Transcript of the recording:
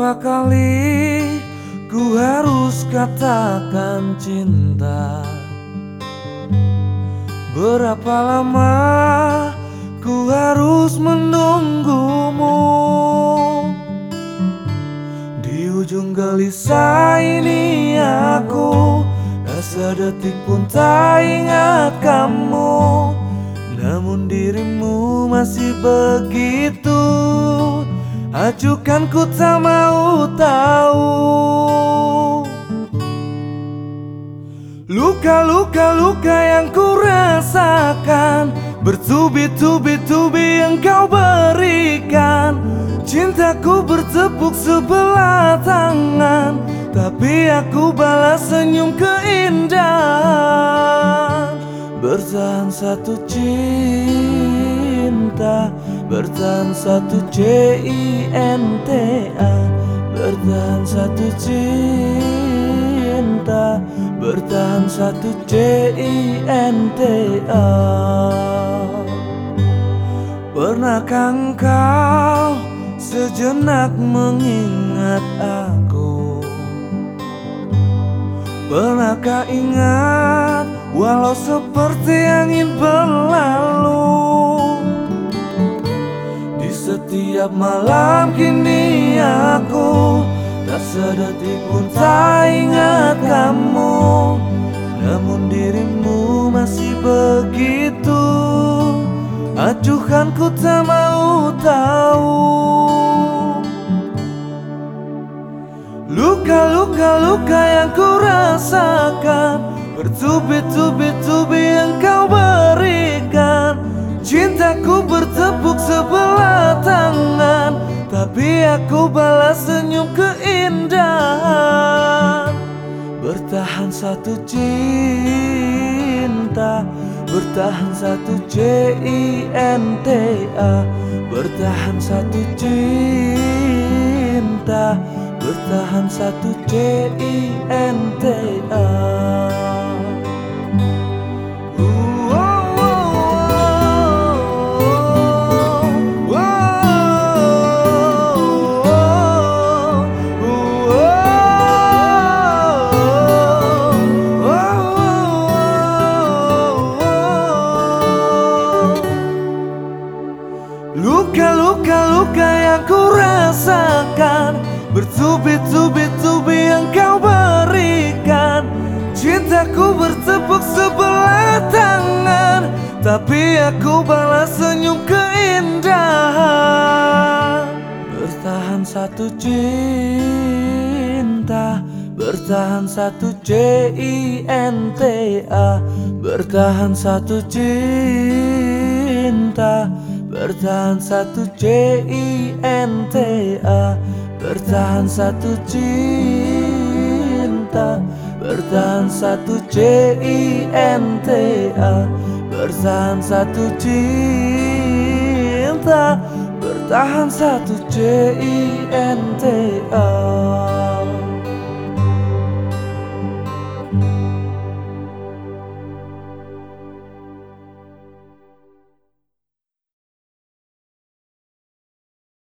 Berapa kali ku harus katakan cinta. Berapa lama ku harus menunggumu? Di ujung gelisah ini aku Tak sedetik pun tak ingat kamu. Namun dirimu masih begitu Acukan ku tak mau tahu. Luka-luka luka yang ku rasakan Bertubi-tubi-tubi yang kau berikan. Cintaku bertepuk sebelah tangan Tapi aku balas senyum keindahan. Bertahan satu cinta Bertahan satu C-I-N-T-A Bertahan satu cinta. Bertahan satu C-I-N-T-A Pernahkah engkau sejenak mengingat aku? Pernahkah ingat walau seperti angin berlalu setiap malam kini aku Tak sedetik pun tak ingat kamu. Namun dirimu masih begitu. Acuhkan ku tak mau tahu. Luka-luka luka yang ku rasakan Bertubi-tubi-tubi yang kau Cintaku bertepuk sebelah tangan Tapi aku balas senyum keindahan. Bertahan satu cinta Bertahan satu C-I-N-T-A Bertahan satu cinta Bertahan satu C-I-N-T-A yang ku rasakan. Bertubi-tubi-tubi yang kau berikan. Cintaku bertepuk sebelah tangan Tapi aku balas senyum keindahan. Bertahan satu cinta Bertahan satu C-I-N-T-A Bertahan satu cinta Bertahan satu C-I-N-T-A Bertahan satu cinta. Bertahan satu C-I-N-T-A Bertahan satu cinta. Bertahan satu C-I-N-T-A